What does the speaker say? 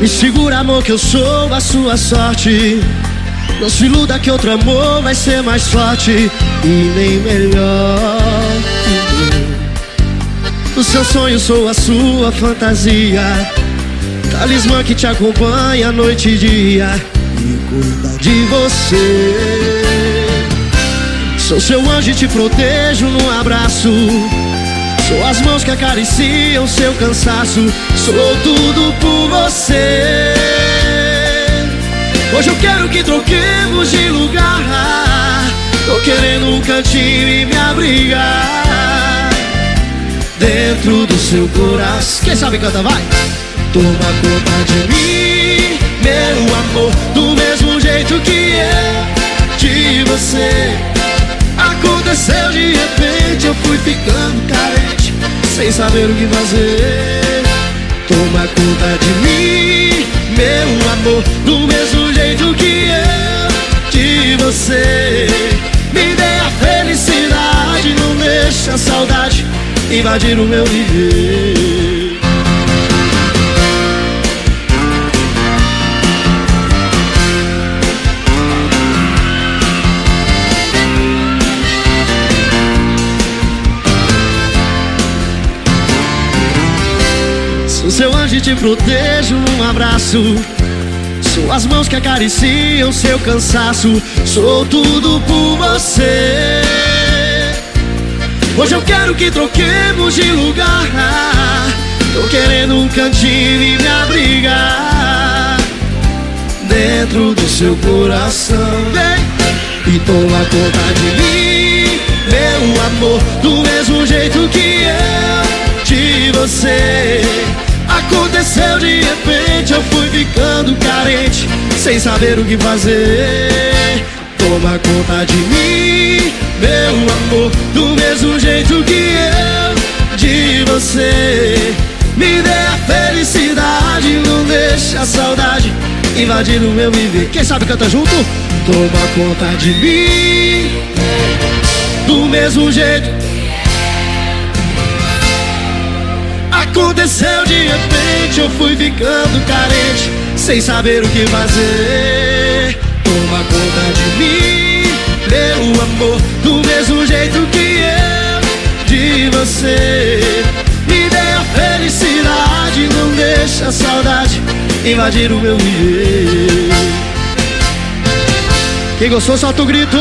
Me segura, amor, que eu sou a sua sorte. Não se iluda que outro amor vai ser mais forte e nem melhor. O seu sonho sou a sua fantasia. Talismã que te acompanha noite e dia e cuida de você. Sou seu anjo e te protejo num abraço. Sou as mãos que acariciam seu cansaço. Sou tudo por você. Hoje eu quero que troquemos de lugar. Tô querendo um cantinho e me abrigar. Dentro do seu coração. Quem sabe canta, vai! Toma conta de mim, meu amor. Do mesmo jeito que eu de você. Aconteceu de repente, eu fui ficando sem saber o que fazer. Toma conta de mim, meu amor, do mesmo jeito que eu de você. Me dê a felicidade, não deixa a saudade invadir o meu viver. Seu anjo te protejo num abraço. Sou as mãos que acariciam seu cansaço. Sou tudo por você. Hoje eu quero que troquemos de lugar. Tô querendo um cantinho e me abrigar. Dentro do seu coração. Vem e toma conta de mim, meu amor. Do mesmo jeito que eu de você. Aconteceu de repente, eu fui ficando carente, sem saber o que fazer. Toma conta de mim, meu amor, do mesmo jeito que eu de você. Me dê a felicidade, não deixe a saudade invadir o meu viver. Quem sabe canta junto? Toma conta de mim, do mesmo jeito Aconteceu de repente, eu fui ficando carente, sem saber o que fazer. Toma conta de mim, meu amor, do mesmo jeito que eu de você. Me dê a felicidade, não deixa a saudade invadir o meu viver. Quem gostou, solta o grito.